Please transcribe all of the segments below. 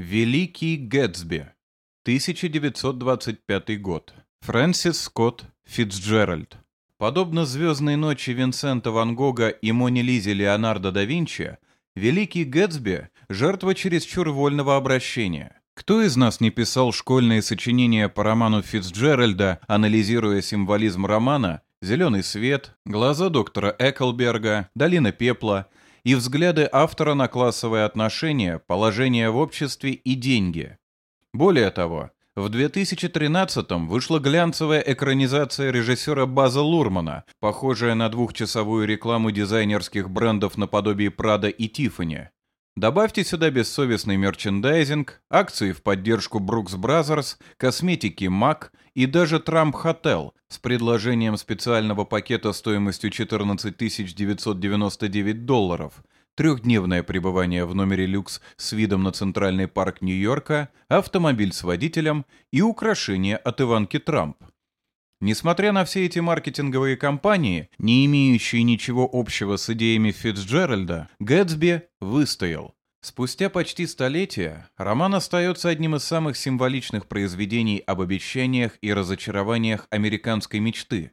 Великий Гэтсби. 1925 год. Фрэнсис Скотт Фитцджеральд. Подобно «Звездной ночи» Винсента Ван Гога и Мони Лизе Леонардо да Винчи, Великий Гэтсби – жертва чересчур вольного обращения. Кто из нас не писал школьные сочинения по роману Фитцджеральда, анализируя символизм романа «Зеленый свет», «Глаза доктора Эклберга», «Долина пепла», и взгляды автора на классовые отношения, положение в обществе и деньги. Более того, в 2013-м вышла глянцевая экранизация режиссера База Лурмана, похожая на двухчасовую рекламу дизайнерских брендов наподобие Прада и Тиффани. Добавьте сюда бессовестный мерчендайзинг, акции в поддержку Brooks Brothers, косметики MAC и даже Trump Hotel с предложением специального пакета стоимостью 14 999 долларов, трехдневное пребывание в номере люкс с видом на Центральный парк Нью-Йорка, автомобиль с водителем и украшения от Иванки Трамп. Несмотря на все эти маркетинговые кампании, не имеющие ничего общего с идеями Фитцджеральда, Гэтсби выстоял. Спустя почти столетие роман остается одним из самых символичных произведений об обещаниях и разочарованиях американской мечты.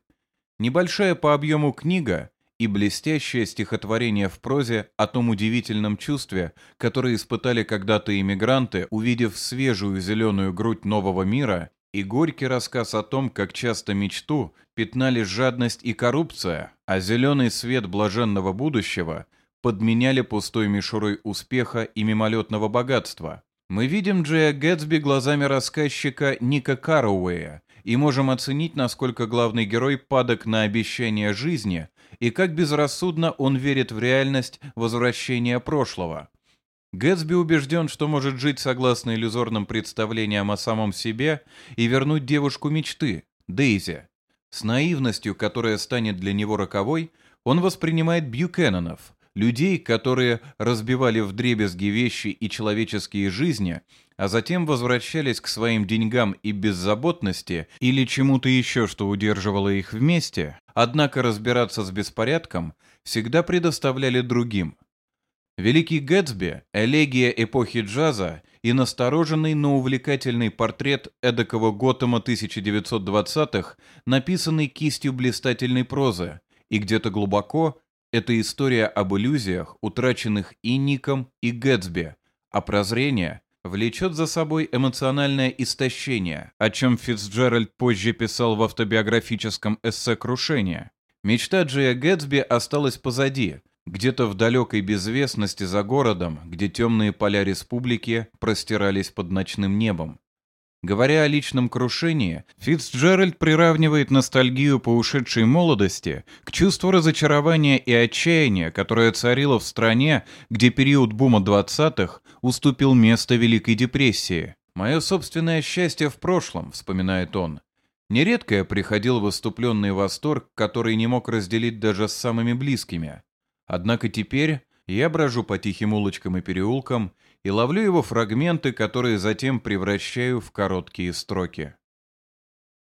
Небольшая по объему книга и блестящее стихотворение в прозе о том удивительном чувстве, которое испытали когда-то иммигранты, увидев свежую зеленую грудь нового мира и горький рассказ о том, как часто мечту пятнали жадность и коррупция, а зеленый свет блаженного будущего подменяли пустой мишурой успеха и мимолетного богатства. Мы видим Джея Гэтсби глазами рассказчика Ника Карауэя и можем оценить, насколько главный герой падок на обещания жизни и как безрассудно он верит в реальность возвращения прошлого. Гэтсби убежден, что может жить согласно иллюзорным представлениям о самом себе и вернуть девушку мечты, Дейзи. С наивностью, которая станет для него роковой, он воспринимает Бьюкеннонов, людей, которые разбивали вдребезги вещи и человеческие жизни, а затем возвращались к своим деньгам и беззаботности или чему-то еще, что удерживало их вместе, однако разбираться с беспорядком всегда предоставляли другим – Великий Гэтсби, элегия эпохи джаза и настороженный, но увлекательный портрет эдакого Готэма 1920-х, написанный кистью блистательной прозы, и где-то глубоко это история об иллюзиях, утраченных и Ником, и Гэтсби, а прозрение влечет за собой эмоциональное истощение, о чем Фицджеральд позже писал в автобиографическом эссе «Крушение». Мечта Джея Гэтсби осталась позади, где-то в далекой безвестности за городом, где темные поля республики простирались под ночным небом. Говоря о личном крушении, Фицджеральд приравнивает ностальгию по ушедшей молодости к чувству разочарования и отчаяния, которое царило в стране, где период бума 20-х уступил место Великой депрессии. «Мое собственное счастье в прошлом», — вспоминает он. Нередко я приходил в иступленный восторг, который не мог разделить даже с самыми близкими. Однако теперь я брожу по тихим улочкам и переулкам и ловлю его фрагменты, которые затем превращаю в короткие строки.